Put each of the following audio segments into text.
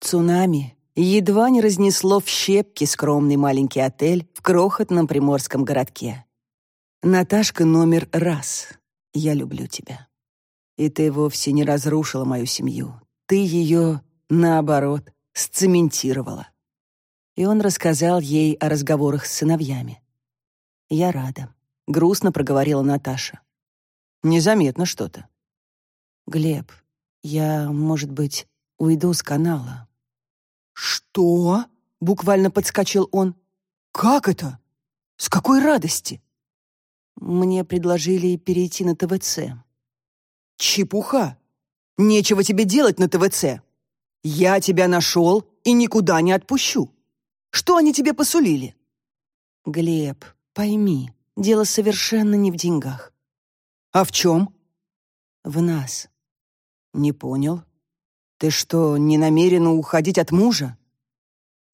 Цунами едва не разнесло в щепки скромный маленький отель в крохотном приморском городке. Наташка номер раз. Я люблю тебя. И ты вовсе не разрушила мою семью. Ты ее, наоборот, сцементировала. И он рассказал ей о разговорах с сыновьями. Я рада. Грустно проговорила Наташа. Незаметно что-то. Глеб, я, может быть, уйду с канала. «Что?» — буквально подскочил он. «Как это? С какой радости?» Мне предложили перейти на ТВЦ. «Чепуха! Нечего тебе делать на ТВЦ! Я тебя нашел и никуда не отпущу! Что они тебе посулили?» «Глеб, пойми, дело совершенно не в деньгах». «А в чем?» «В нас». «Не понял. Ты что, не намерена уходить от мужа?»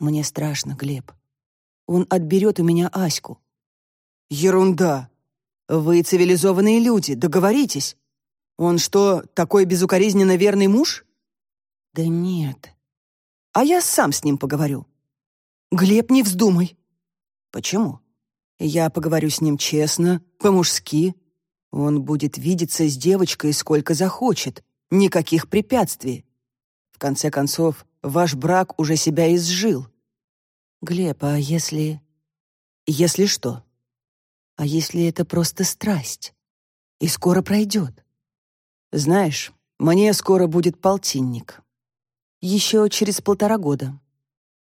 «Мне страшно, Глеб. Он отберет у меня Аську». «Ерунда! Вы цивилизованные люди, договоритесь. Он что, такой безукоризненно верный муж?» «Да нет. А я сам с ним поговорю». «Глеб, не вздумай». «Почему?» «Я поговорю с ним честно, по-мужски. Он будет видеться с девочкой сколько захочет. Никаких препятствий. В конце концов, ваш брак уже себя изжил. Глеб, а если... Если что? А если это просто страсть? И скоро пройдет? Знаешь, мне скоро будет полтинник. Еще через полтора года.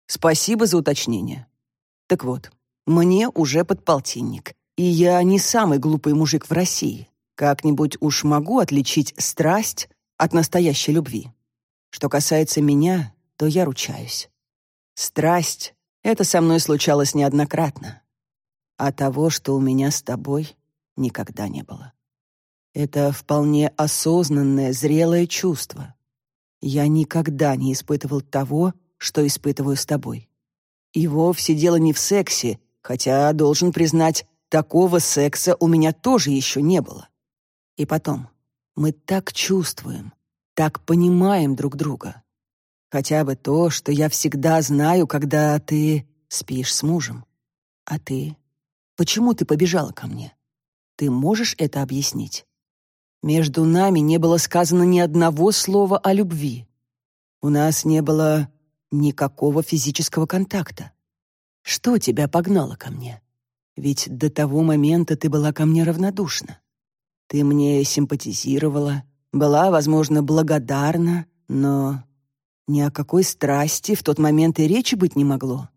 Спасибо за уточнение. Так вот, мне уже под полтинник, и я не самый глупый мужик в России. Как-нибудь уж могу отличить страсть от настоящей любви. Что касается меня, то я ручаюсь. Страсть — это со мной случалось неоднократно. А того, что у меня с тобой, никогда не было. Это вполне осознанное, зрелое чувство. Я никогда не испытывал того, что испытываю с тобой. И вовсе дело не в сексе, хотя, должен признать, такого секса у меня тоже еще не было. И потом, мы так чувствуем, так понимаем друг друга. Хотя бы то, что я всегда знаю, когда ты спишь с мужем. А ты? Почему ты побежала ко мне? Ты можешь это объяснить? Между нами не было сказано ни одного слова о любви. У нас не было никакого физического контакта. Что тебя погнало ко мне? Ведь до того момента ты была ко мне равнодушна. Ты мне симпатизировала, была, возможно, благодарна, но ни о какой страсти в тот момент и речи быть не могло.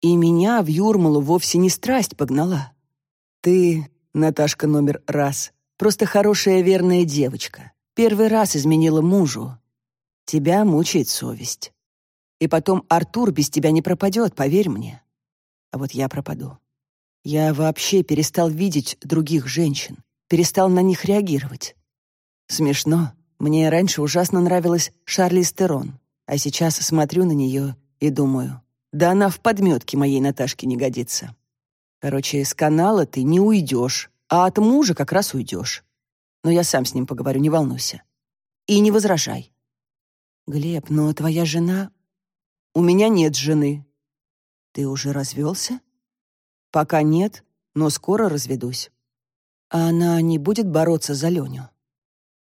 И меня в Юрмалу вовсе не страсть погнала. Ты, Наташка номер раз, просто хорошая верная девочка. Первый раз изменила мужу. Тебя мучает совесть. И потом Артур без тебя не пропадет, поверь мне. А вот я пропаду. Я вообще перестал видеть других женщин, перестал на них реагировать. Смешно. Мне раньше ужасно нравилась Шарли Стерон, а сейчас смотрю на нее и думаю, да она в подметке моей Наташки не годится. Короче, с канала ты не уйдешь, а от мужа как раз уйдешь. Но я сам с ним поговорю, не волнуйся. И не возражай. Глеб, но твоя жена... У меня нет жены. Ты уже развелся? Пока нет, но скоро разведусь. А она не будет бороться за Леню?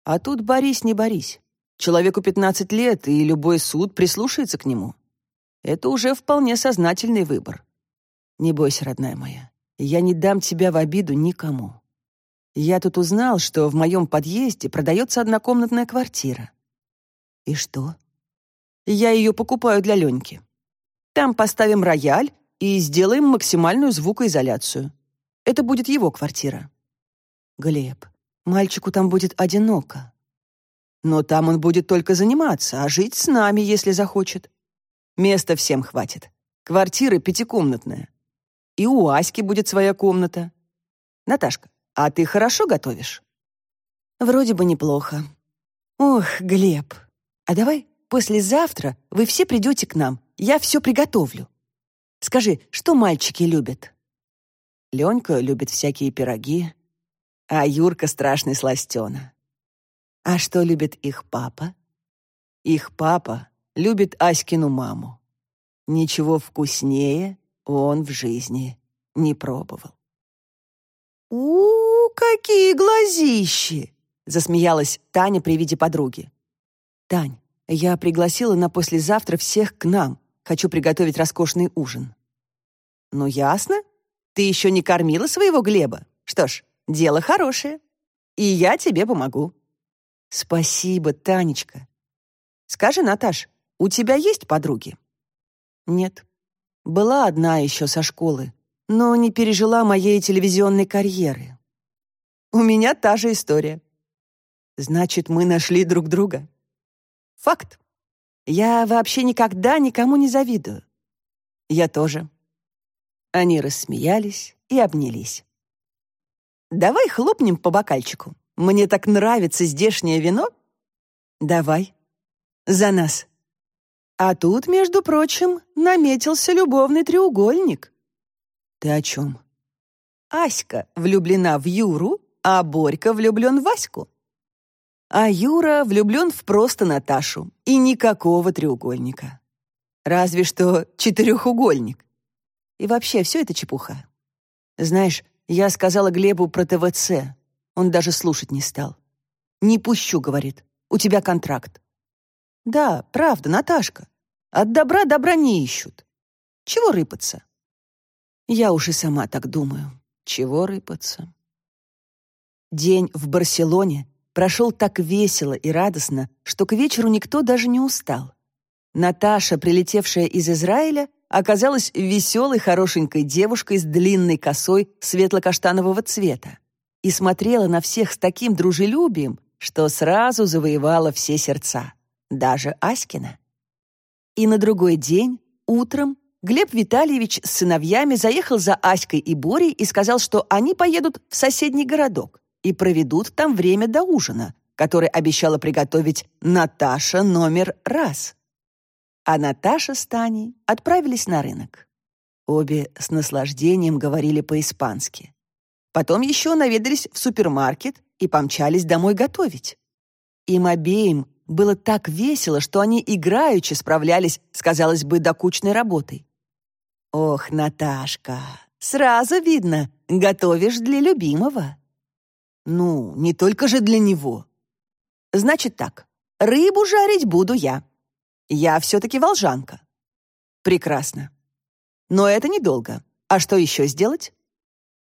А тут борись, не борись. Человеку 15 лет, и любой суд прислушается к нему. Это уже вполне сознательный выбор. Не бойся, родная моя, я не дам тебя в обиду никому. Я тут узнал, что в моем подъезде продается однокомнатная квартира. И что? Я ее покупаю для Леньки. Там поставим рояль и сделаем максимальную звукоизоляцию. Это будет его квартира. Глеб, Мальчику там будет одиноко. Но там он будет только заниматься, а жить с нами, если захочет. Места всем хватит. Квартира пятикомнатная. И у Аськи будет своя комната. Наташка, а ты хорошо готовишь? Вроде бы неплохо. Ох, Глеб, а давай послезавтра вы все придете к нам. Я все приготовлю. Скажи, что мальчики любят? Ленька любит всякие пироги, а Юрка страшный сластена. А что любит их папа? Их папа любит Аськину маму. Ничего вкуснее он в жизни не пробовал. «У, какие глазищи!» — засмеялась Таня при виде подруги. «Тань, я пригласила на послезавтра всех к нам. Хочу приготовить роскошный ужин». «Ну, ясно. Ты еще не кормила своего Глеба. Что ж, дело хорошее. И я тебе помогу». «Спасибо, Танечка. Скажи, Наташ, у тебя есть подруги?» «Нет. Была одна еще со школы, но не пережила моей телевизионной карьеры. У меня та же история. Значит, мы нашли друг друга. Факт. Я вообще никогда никому не завидую. Я тоже. Они рассмеялись и обнялись. Давай хлопнем по бокальчику. Мне так нравится здешнее вино. Давай. За нас. А тут, между прочим, наметился любовный треугольник. Ты о чем? Аська влюблена в Юру, а Борька влюблен в Ваську. А Юра влюблен в просто Наташу, и никакого треугольника. Разве что четырехугольник. И вообще, все это чепуха. Знаешь, я сказала Глебу про ТВЦ. Он даже слушать не стал. «Не пущу», — говорит. «У тебя контракт». Да, правда, Наташка. От добра добра не ищут. Чего рыпаться? Я уж и сама так думаю. Чего рыпаться? День в Барселоне прошел так весело и радостно, что к вечеру никто даже не устал. Наташа, прилетевшая из Израиля, оказалась веселой, хорошенькой девушкой с длинной косой светло-каштанового цвета и смотрела на всех с таким дружелюбием, что сразу завоевала все сердца даже Аськина. И на другой день, утром, Глеб Витальевич с сыновьями заехал за Аськой и Борей и сказал, что они поедут в соседний городок и проведут там время до ужина, который обещала приготовить Наташа номер раз. А Наташа с Таней отправились на рынок. Обе с наслаждением говорили по-испански. Потом еще наведались в супермаркет и помчались домой готовить. Им обеим было так весело, что они играючи справлялись с, казалось бы, докучной работой. «Ох, Наташка, сразу видно, готовишь для любимого». «Ну, не только же для него». «Значит так, рыбу жарить буду я. Я все-таки волжанка». «Прекрасно. Но это недолго. А что еще сделать?»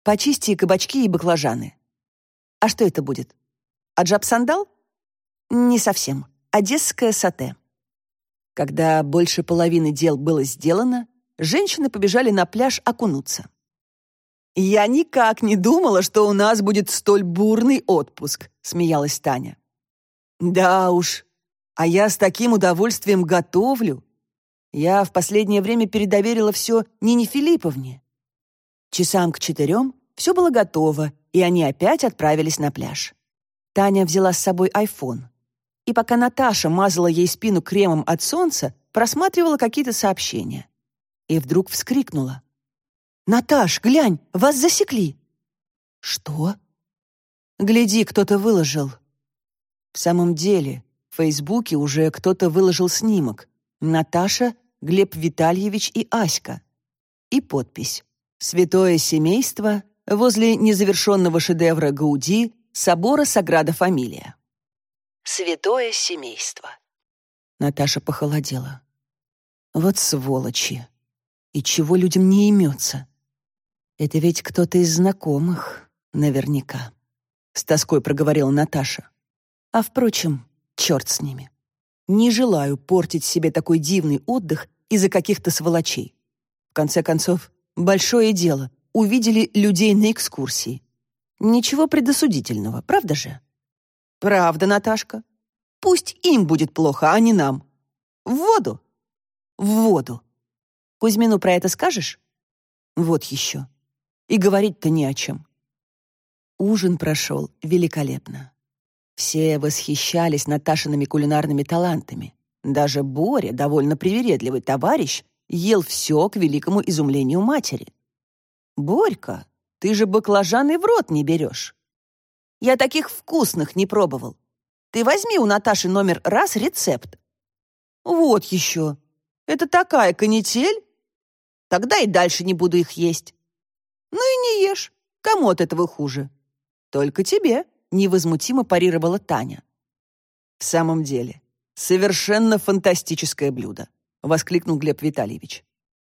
«Почисти кабачки и баклажаны». «А что это будет? Аджаб-сандал?» Не совсем. Одесское сате. Когда больше половины дел было сделано, женщины побежали на пляж окунуться. «Я никак не думала, что у нас будет столь бурный отпуск», — смеялась Таня. «Да уж, а я с таким удовольствием готовлю. Я в последнее время передоверила все Нине Филипповне». Часам к четырем все было готово, и они опять отправились на пляж. Таня взяла с собой айфон и пока Наташа мазала ей спину кремом от солнца, просматривала какие-то сообщения. И вдруг вскрикнула. «Наташ, глянь, вас засекли!» «Что?» «Гляди, кто-то выложил». В самом деле, в Фейсбуке уже кто-то выложил снимок. Наташа, Глеб Витальевич и Аська. И подпись. «Святое семейство возле незавершенного шедевра Гауди собора Саграда Фамилия». Святое семейство. Наташа похолодела. Вот сволочи. И чего людям не имется? Это ведь кто-то из знакомых, наверняка. С тоской проговорила Наташа. А впрочем, черт с ними. Не желаю портить себе такой дивный отдых из-за каких-то сволочей. В конце концов, большое дело. Увидели людей на экскурсии. Ничего предосудительного, правда же? Правда, Наташка. Пусть им будет плохо, а не нам. В воду. В воду. Кузьмину про это скажешь? Вот еще. И говорить-то не о чем. Ужин прошел великолепно. Все восхищались Наташиными кулинарными талантами. Даже Боря, довольно привередливый товарищ, ел все к великому изумлению матери. «Борька, ты же баклажаны в рот не берешь. Я таких вкусных не пробовал. Ты возьми у Наташи номер раз рецепт. Вот еще. Это такая канитель? Тогда и дальше не буду их есть. Ну и не ешь. Кому от этого хуже? Только тебе, невозмутимо парировала Таня. В самом деле, совершенно фантастическое блюдо, воскликнул Глеб Витальевич.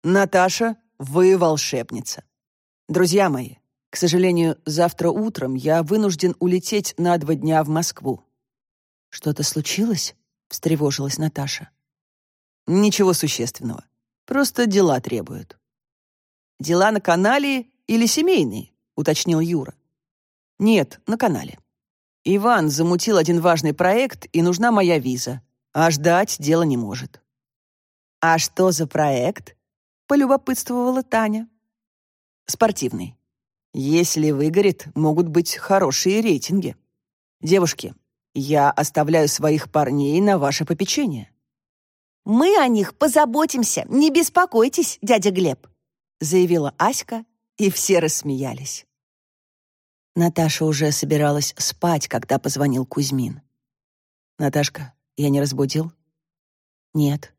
Наташа, вы волшебница. Друзья мои, к сожалению, завтра утром я вынужден улететь на два дня в Москву. Что-то случилось? встревожилась Наташа. Ничего существенного. Просто дела требуют. Дела на канале или семейные? уточнил Юра. Нет, на канале. Иван замутил один важный проект, и нужна моя виза. А ждать дело не может. А что за проект? полюбопытствовала Таня. Спортивный. Если выгорит, могут быть хорошие рейтинги. Девушки, я оставляю своих парней на ваше попечение. Мы о них позаботимся, не беспокойтесь, дядя Глеб, заявила Аська, и все рассмеялись. Наташа уже собиралась спать, когда позвонил Кузьмин. Наташка, я не разбудил? Нет.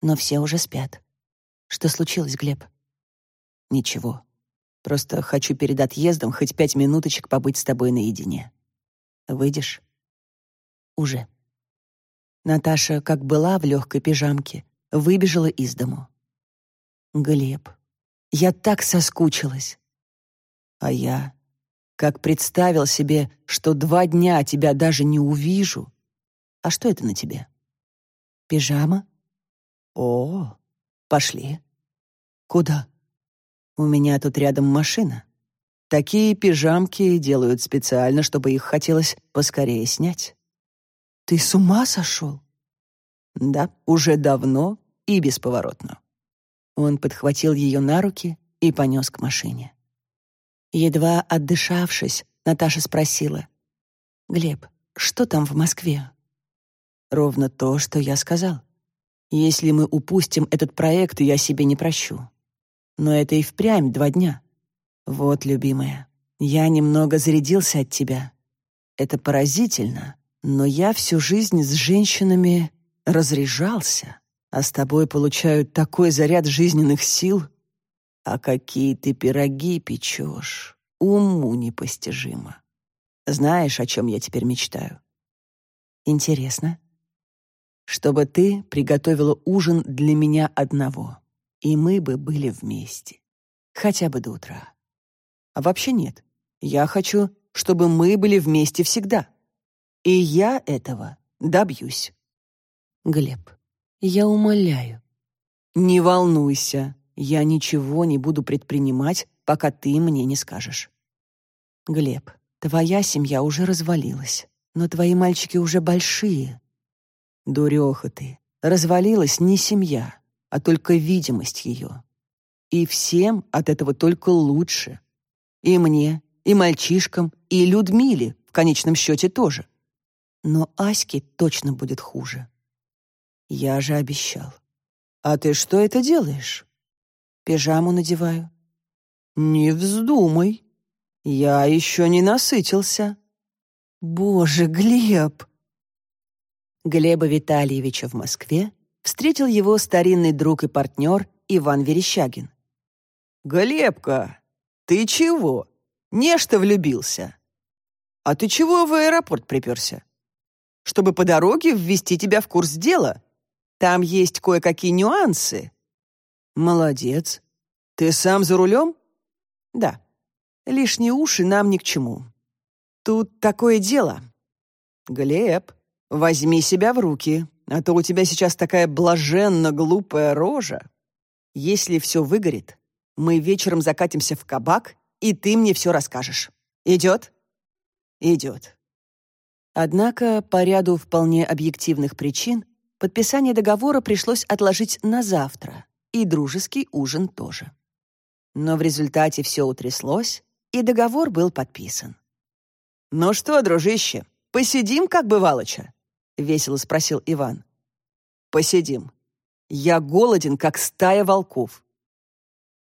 Но все уже спят. Что случилось, Глеб? Ничего. Просто хочу перед отъездом хоть пять минуточек побыть с тобой наедине. Выйдешь? Уже. Наташа, как была в легкой пижамке, выбежала из дому. Глеб, я так соскучилась. А я, как представил себе, что два дня тебя даже не увижу. А что это на тебе? Пижама? О, пошли. Куда? У меня тут рядом машина. Такие пижамки делают специально, чтобы их хотелось поскорее снять. Ты с ума сошел? Да, уже давно и бесповоротно. Он подхватил ее на руки и понес к машине. Едва отдышавшись, Наташа спросила. «Глеб, что там в Москве?» «Ровно то, что я сказал. Если мы упустим этот проект, я себе не прощу. Но это и впрямь два дня. Вот, любимая, я немного зарядился от тебя. Это поразительно, но я всю жизнь с женщинами разряжался, а с тобой получаю такой заряд жизненных сил. А какие ты пироги печешь, уму непостижимо. Знаешь, о чем я теперь мечтаю? Интересно. Чтобы ты приготовила ужин для меня одного, и мы бы были вместе. Хотя бы до утра. А вообще нет. Я хочу, чтобы мы были вместе всегда. И я этого добьюсь. Глеб, я умоляю. Не волнуйся, я ничего не буду предпринимать, пока ты мне не скажешь. Глеб, твоя семья уже развалилась, но твои мальчики уже большие. Дуреха ты, развалилась не семья, а только видимость ее. И всем от этого только лучше. И мне, и мальчишкам, и Людмиле в конечном счете тоже но Аське точно будет хуже. Я же обещал. А ты что это делаешь? Пижаму надеваю. Не вздумай. Я еще не насытился. Боже, Глеб! Глеба Витальевича в Москве встретил его старинный друг и партнер Иван Верещагин. «Глебка, ты чего? Нечто влюбился. А ты чего в аэропорт приперся? чтобы по дороге ввести тебя в курс дела. Там есть кое-какие нюансы». «Молодец. Ты сам за рулем?» «Да. Лишние уши нам ни к чему. Тут такое дело. Глеб, возьми себя в руки, а то у тебя сейчас такая блаженно глупая рожа. Если все выгорит, мы вечером закатимся в кабак, и ты мне все расскажешь. Идет?» «Идет. Однако, по ряду вполне объективных причин, подписание договора пришлось отложить на завтра, и дружеский ужин тоже. Но в результате все утряслось, и договор был подписан. «Ну что, дружище, посидим, как бывалоча?» — весело спросил Иван. «Посидим. Я голоден, как стая волков».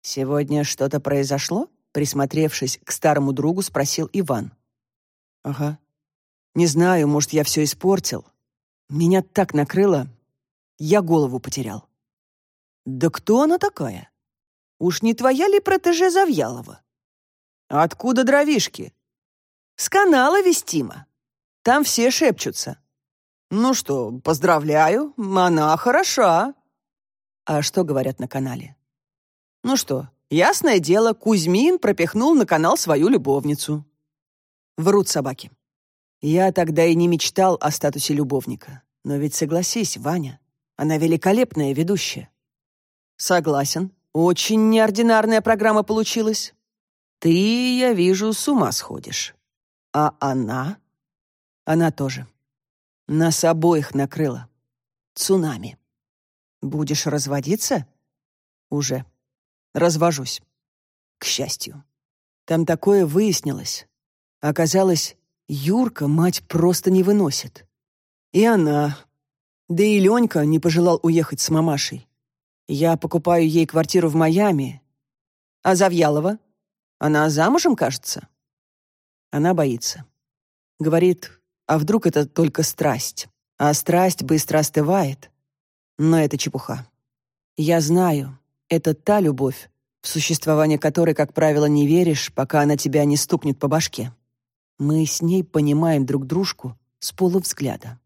«Сегодня что-то произошло?» — присмотревшись к старому другу, спросил Иван. «Ага», не знаю, может, я все испортил. Меня так накрыло. я голову потерял. Да кто она такая? Уж не твоя ли протеже Завьялова? Откуда дровишки? С канала Вестима. Там все шепчутся. Ну что, поздравляю, она хороша. А что говорят на канале? Ну что, ясное дело, Кузьмин пропихнул на канал свою любовницу. Врут собаки. Я тогда и не мечтал о статусе любовника. Но ведь согласись, Ваня, она великолепная ведущая. Согласен, очень неординарная программа получилась. Ты, я вижу, с ума сходишь. А она? Она тоже. Нас обоих накрыла. Цунами. Будешь разводиться? Уже. Развожусь. К счастью. Там такое выяснилось. Оказалось, Юрка мать просто не выносит. И она. Да и Ленька не пожелал уехать с мамашей. Я покупаю ей квартиру в Майами. А Завьялова? Она замужем, кажется? Она боится. Говорит, а вдруг это только страсть? А страсть быстро остывает. Но это чепуха. Я знаю, это та любовь, в существование которой, как правило, не веришь, пока она тебя не стукнет по башке. Мы с ней понимаем друг дружку с полувзгляда.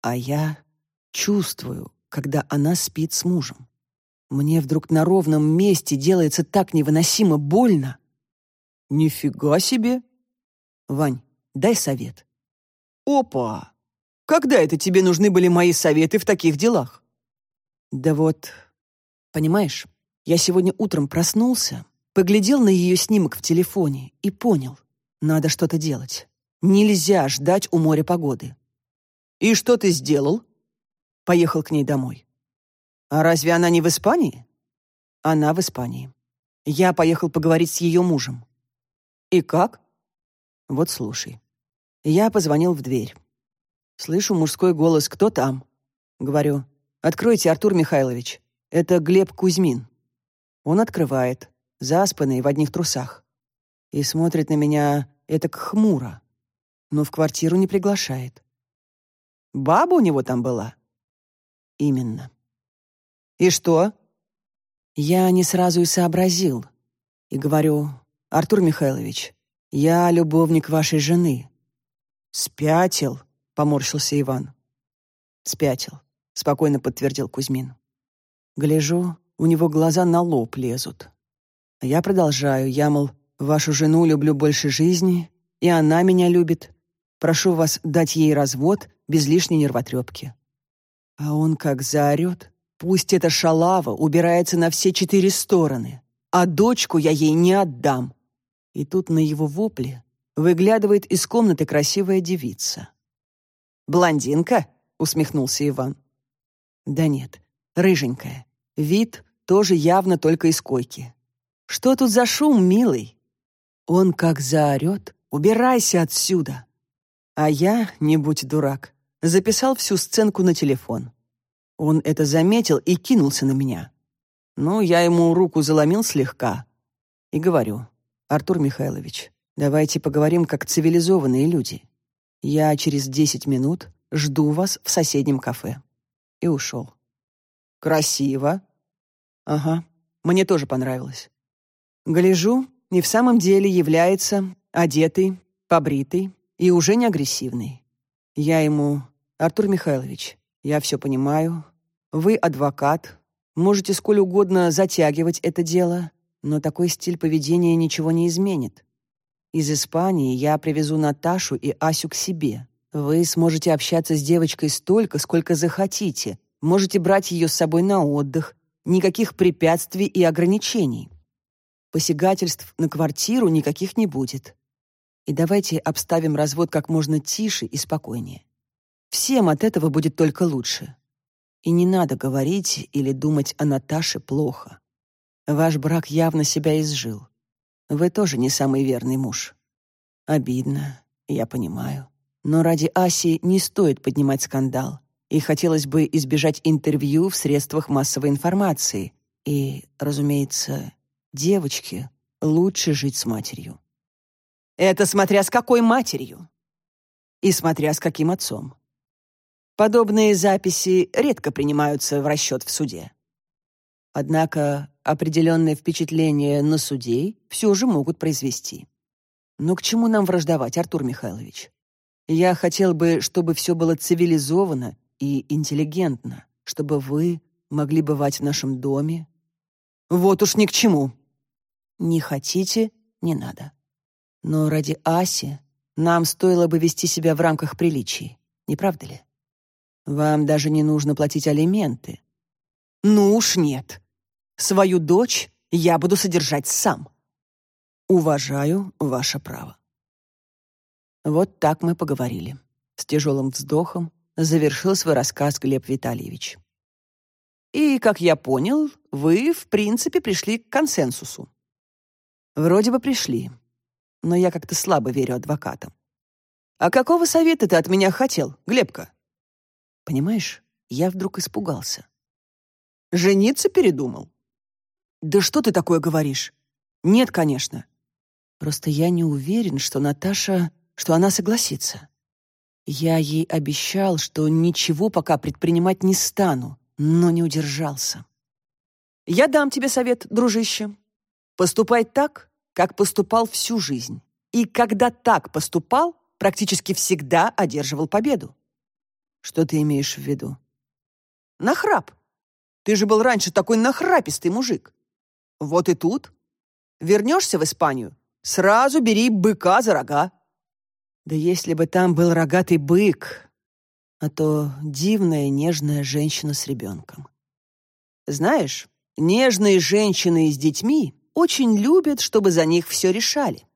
А я чувствую, когда она спит с мужем. Мне вдруг на ровном месте делается так невыносимо больно. Нифига себе. Вань, дай совет. Опа! Когда это тебе нужны были мои советы в таких делах? Да вот, понимаешь, я сегодня утром проснулся, поглядел на ее снимок в телефоне и понял, надо что-то делать. Нельзя ждать у моря погоды. И что ты сделал? Поехал к ней домой. А разве она не в Испании? Она в Испании. Я поехал поговорить с ее мужем. И как? Вот слушай. Я позвонил в дверь. Слышу мужской голос «Кто там?» Говорю «Откройте, Артур Михайлович. Это Глеб Кузьмин». Он открывает, заспанный в одних трусах. И смотрит на меня это хмуро, но в квартиру не приглашает. Баба у него там была? Именно. «И что?» Я не сразу и сообразил. И говорю, «Артур Михайлович, я любовник вашей жены». «Спятил», — поморщился Иван. «Спятил», — спокойно подтвердил Кузьмин. Гляжу, у него глаза на лоб лезут. А я продолжаю, я, мол, вашу жену люблю больше жизни, и она меня любит. Прошу вас дать ей развод без лишней нервотрепки. А он как заорет. Пусть эта шалава убирается на все четыре стороны, а дочку я ей не отдам. И тут на его вопле выглядывает из комнаты красивая девица. «Блондинка?» — усмехнулся Иван. «Да нет, рыженькая. Вид тоже явно только из койки. Что тут за шум, милый?» Он как заорет «Убирайся отсюда!» А я, не будь дурак, записал всю сценку на телефон. Он это заметил и кинулся на меня. Ну, я ему руку заломил слегка и говорю, «Артур Михайлович, давайте поговорим как цивилизованные люди. Я через десять минут жду вас в соседнем кафе». И ушел. «Красиво». «Ага, мне тоже понравилось». Гляжу, и в самом деле является одетый, побритый и уже не агрессивный. Я ему, «Артур Михайлович, я все понимаю. Вы адвокат, можете сколь угодно затягивать это дело, но такой стиль поведения ничего не изменит. Из Испании я привезу Наташу и Асю к себе. Вы сможете общаться с девочкой столько, сколько захотите. Можете брать ее с собой на отдых. Никаких препятствий и ограничений. Посягательств на квартиру никаких не будет. И давайте обставим развод как можно тише и спокойнее. Всем от этого будет только лучше. И не надо говорить или думать о Наташе плохо. Ваш брак явно себя изжил. Вы тоже не самый верный муж. Обидно, я понимаю. Но ради Аси не стоит поднимать скандал. И хотелось бы избежать интервью в средствах массовой информации. И, разумеется, девочке лучше жить с матерью. Это смотря с какой матерью. И смотря с каким отцом. Подобные записи редко принимаются в расчет в суде. Однако определенное впечатление на судей все же могут произвести. Но к чему нам враждовать, Артур Михайлович? Я хотел бы, чтобы все было цивилизованно и интеллигентно, чтобы вы могли бывать в нашем доме. Вот уж ни к чему. Не хотите — не надо. Но ради Аси нам стоило бы вести себя в рамках приличий, не правда ли? Вам даже не нужно платить алименты. Ну уж нет. Свою дочь я буду содержать сам. Уважаю ваше право. Вот так мы поговорили. С тяжелым вздохом завершил свой рассказ Глеб Витальевич. И, как я понял, вы, в принципе, пришли к консенсусу. Вроде бы пришли, но я как-то слабо верю адвокатам. А какого совета ты от меня хотел, Глебка? Понимаешь, я вдруг испугался. Жениться передумал? Да что ты такое говоришь? Нет, конечно. Просто я не уверен, что Наташа, что она согласится. Я ей обещал, что ничего пока предпринимать не стану, но не удержался. Я дам тебе совет, дружище. Поступай так, как поступал всю жизнь. И когда так поступал, практически всегда одерживал победу. Что ты имеешь в виду? Нахрап. Ты же был раньше такой нахрапистый мужик. Вот и тут. Вернешься в Испанию, сразу бери быка за рога. Да если бы там был рогатый бык, а то дивная нежная женщина с ребенком. Знаешь, нежные женщины с детьми очень любят, чтобы за них все решали.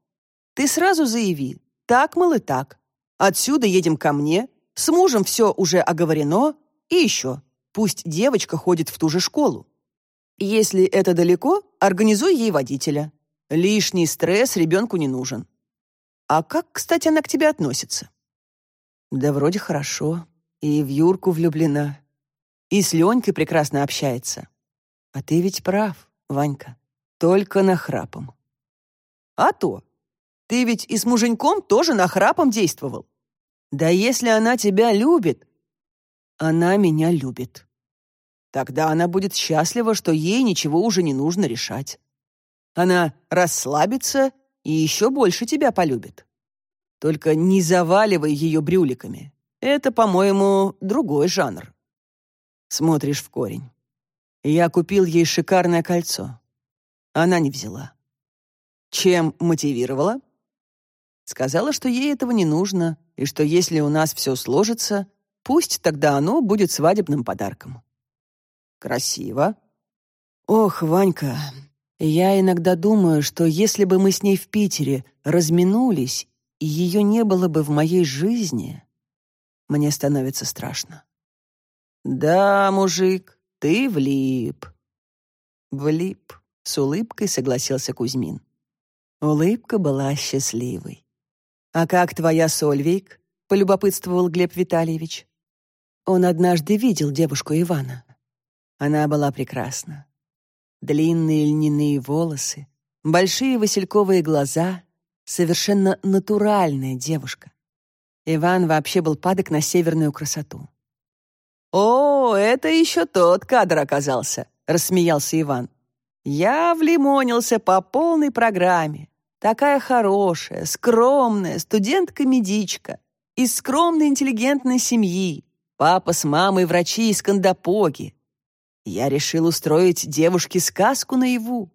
Ты сразу заяви, так, мол, и так. Отсюда едем ко мне, с мужем все уже оговорено, и еще, пусть девочка ходит в ту же школу. Если это далеко, организуй ей водителя. Лишний стресс ребенку не нужен. А как, кстати, она к тебе относится? Да вроде хорошо. И в Юрку влюблена. И с Ленькой прекрасно общается. А ты ведь прав, Ванька. Только нахрапом. А то. Ты ведь и с муженьком тоже нахрапом действовал. Да если она тебя любит, она меня любит. Тогда она будет счастлива, что ей ничего уже не нужно решать. Она расслабится и еще больше тебя полюбит. Только не заваливай ее брюликами. Это, по-моему, другой жанр. Смотришь в корень. Я купил ей шикарное кольцо. Она не взяла. Чем мотивировала? Сказала, что ей этого не нужно, и что если у нас все сложится, пусть тогда оно будет свадебным подарком. Красиво. Ох, Ванька, я иногда думаю, что если бы мы с ней в Питере разминулись, и ее не было бы в моей жизни, мне становится страшно. Да, мужик, ты влип. Влип, с улыбкой согласился Кузьмин. Улыбка была счастливой. «А как твоя Сольвейк?» — полюбопытствовал Глеб Витальевич. Он однажды видел девушку Ивана. Она была прекрасна. Длинные льняные волосы, большие васильковые глаза, совершенно натуральная девушка. Иван вообще был падок на северную красоту. «О, это еще тот кадр оказался», — рассмеялся Иван. «Я влимонился по полной программе. Такая хорошая, скромная студентка-медичка из скромной интеллигентной семьи. Папа с мамой врачи из Кандапоги. Я решил устроить девушке сказку наяву.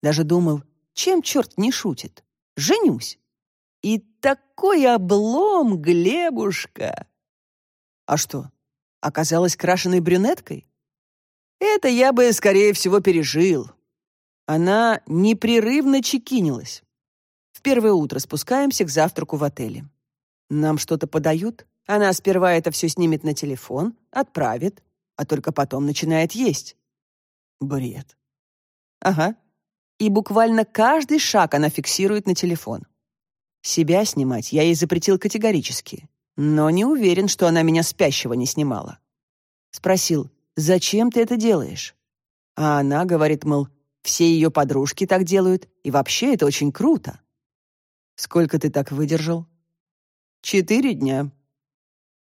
Даже думал, чем черт не шутит? Женюсь. И такой облом, Глебушка! А что, оказалась крашеной брюнеткой? Это я бы, скорее всего, пережил. Она непрерывно чекинилась. Первое утро спускаемся к завтраку в отеле. Нам что-то подают, она сперва это все снимет на телефон, отправит, а только потом начинает есть. Бред. Ага. И буквально каждый шаг она фиксирует на телефон. Себя снимать я ей запретил категорически, но не уверен, что она меня спящего не снимала. Спросил, зачем ты это делаешь? А она говорит, мол, все ее подружки так делают, и вообще это очень круто. Сколько ты так выдержал? Четыре дня.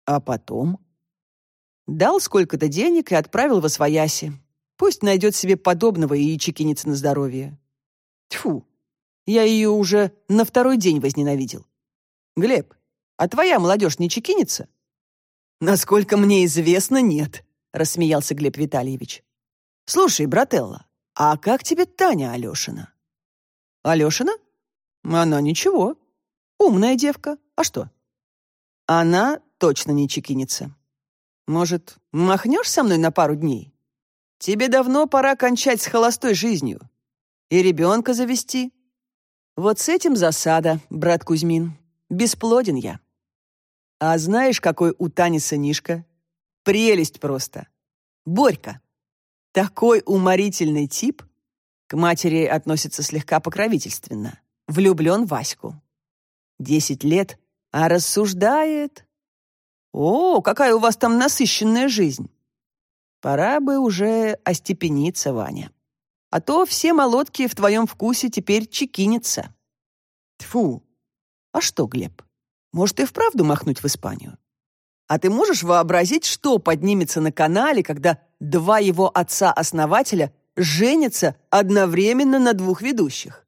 А потом? Дал сколько-то денег и отправил в Освояси. Пусть найдет себе подобного и чекинется на здоровье. Тьфу, я ее уже на второй день возненавидел. Глеб, а твоя молодежь не чекинится? Насколько мне известно, нет, рассмеялся Глеб Витальевич. Слушай, брателла, а как тебе Таня Алешина? Алешина? Она ничего. Умная девка. А что? Она точно не чекинится. Может, махнешь со мной на пару дней? Тебе давно пора кончать с холостой жизнью. И ребенка завести. Вот с этим засада, брат Кузьмин. Бесплоден я. А знаешь, какой у Тани сынишка? Прелесть просто. Борька. Такой уморительный тип. К матери относится слегка покровительственно. Влюблен в Ваську. Десять лет, а рассуждает. О, какая у вас там насыщенная жизнь. Пора бы уже остепениться, Ваня. А то все молотки в твоем вкусе теперь чекинятся. Тфу. А что, Глеб, может и вправду махнуть в Испанию? А ты можешь вообразить, что поднимется на канале, когда два его отца-основателя женятся одновременно на двух ведущих?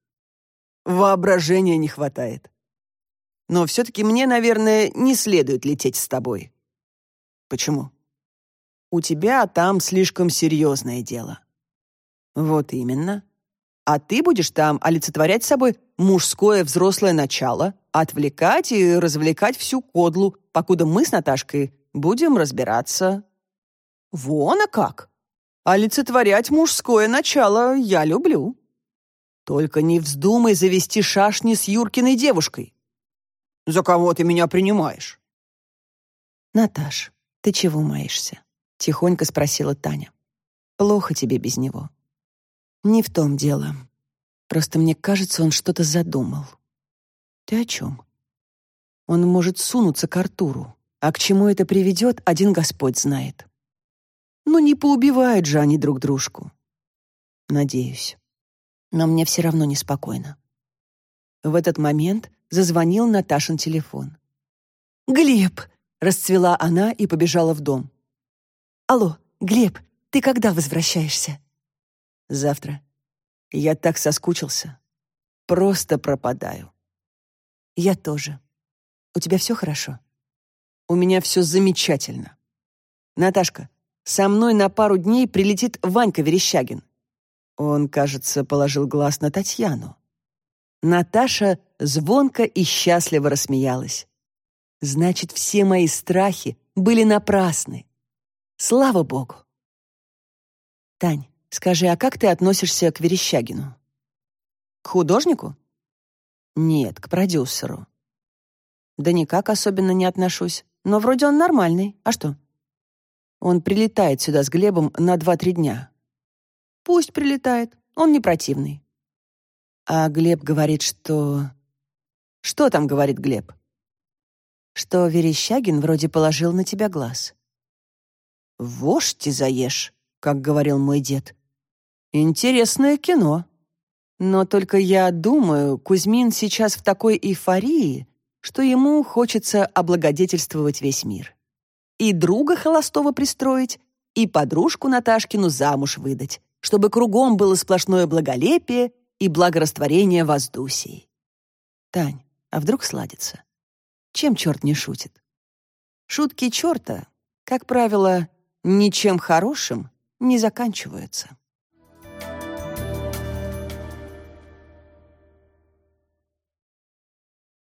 Воображения не хватает. Но все-таки мне, наверное, не следует лететь с тобой. Почему? У тебя там слишком серьезное дело. Вот именно. А ты будешь там олицетворять собой мужское взрослое начало, отвлекать и развлекать всю кодлу, покуда мы с Наташкой будем разбираться. Вон а как! Олицетворять мужское начало я люблю. Только не вздумай завести шашни с Юркиной девушкой. За кого ты меня принимаешь? Наташ, ты чего маешься? Тихонько спросила Таня. Плохо тебе без него. Не в том дело. Просто мне кажется, он что-то задумал. Ты о чем? Он может сунуться к Артуру, а к чему это приведет, один Господь знает. Ну не поубивают же они друг дружку. Надеюсь. Но мне все равно неспокойно. В этот момент зазвонил Наташин телефон. «Глеб!» — расцвела она и побежала в дом. «Алло, Глеб, ты когда возвращаешься?» Завтра. Я так соскучился. Просто пропадаю. Я тоже. У тебя все хорошо? У меня все замечательно. Наташка, со мной на пару дней прилетит Ванька Верещагин. Он, кажется, положил глаз на Татьяну. Наташа звонко и счастливо рассмеялась. Значит, все мои страхи были напрасны. Слава богу. Тань, Скажи, а как ты относишься к Верещагину? К художнику? Нет, к продюсеру. Да никак особенно не отношусь. Но вроде он нормальный. А что? Он прилетает сюда с Глебом на два-три дня. Пусть прилетает. Он не противный. А Глеб говорит, что... Что там говорит Глеб? Что Верещагин вроде положил на тебя глаз. «Вошь заешь», как говорил мой дед. Интересное кино. Но только я думаю, Кузьмин сейчас в такой эйфории, что ему хочется облагодетельствовать весь мир. И друга холостого пристроить, и подружку Наташкину замуж выдать, чтобы кругом было сплошное благолепие и благорастворение воздусии. Тань, а вдруг сладится? Чем черт не шутит? Шутки черта, как правило, ничем хорошим не заканчиваются.